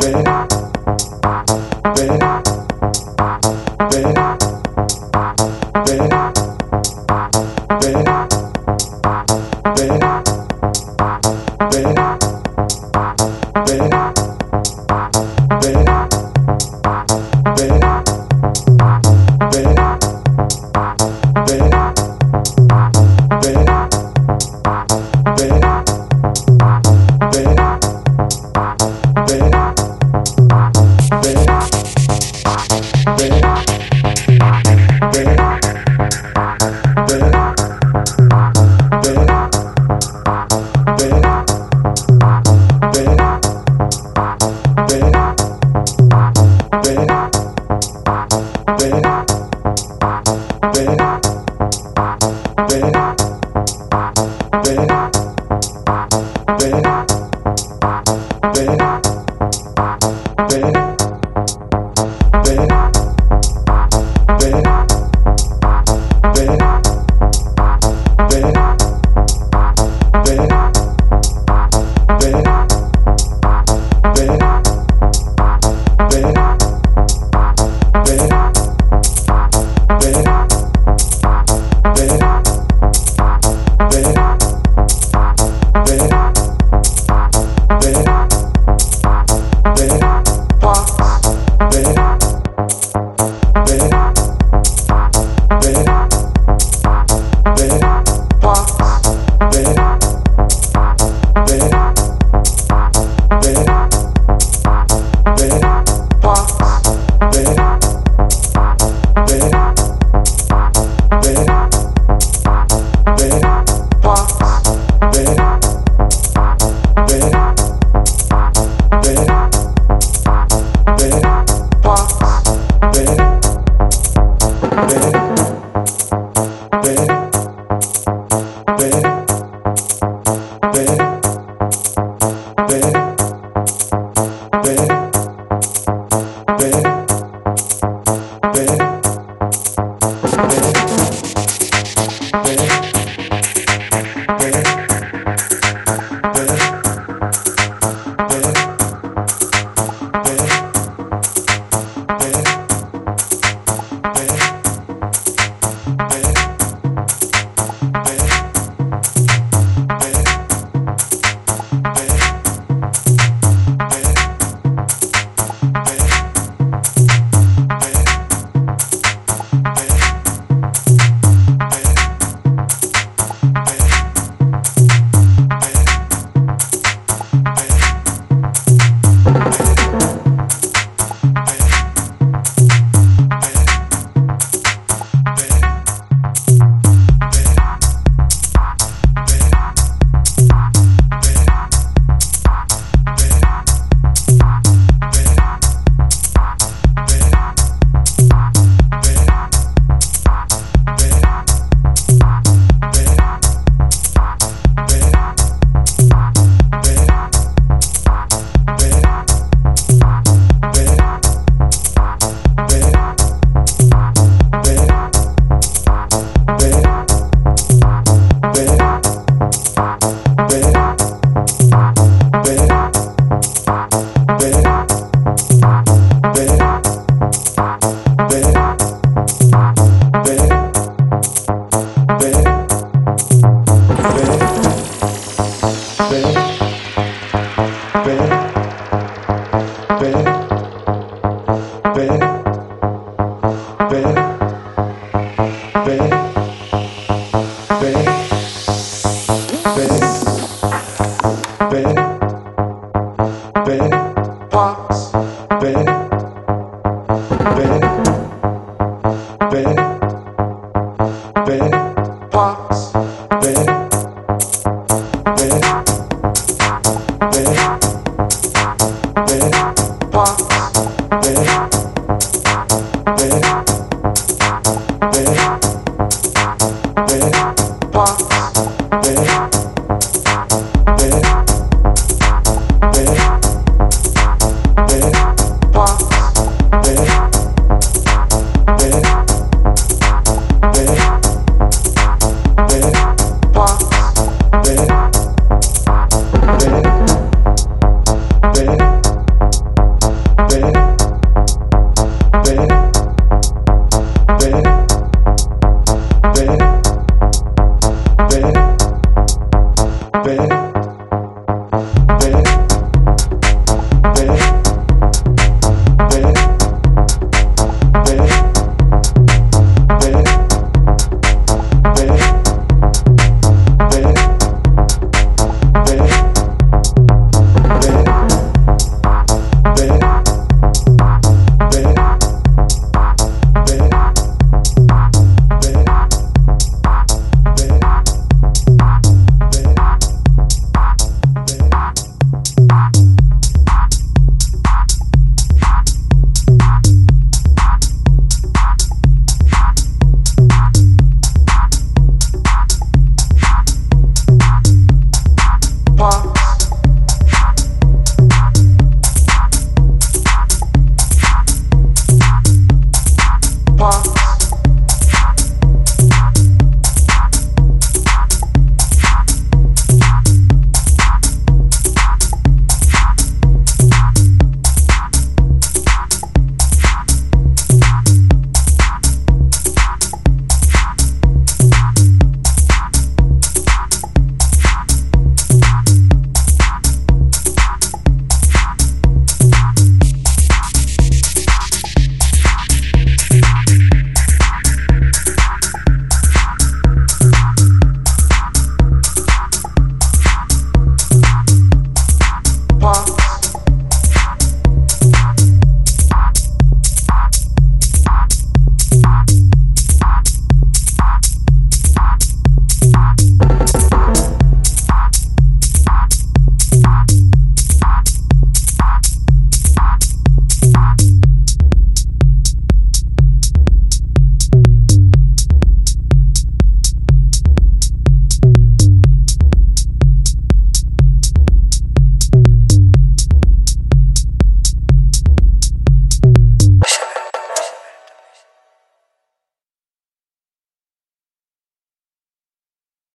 baby. bed. box. Bed, bed, bed, bed, box. Bed, bed, bed, bed, box. Bed.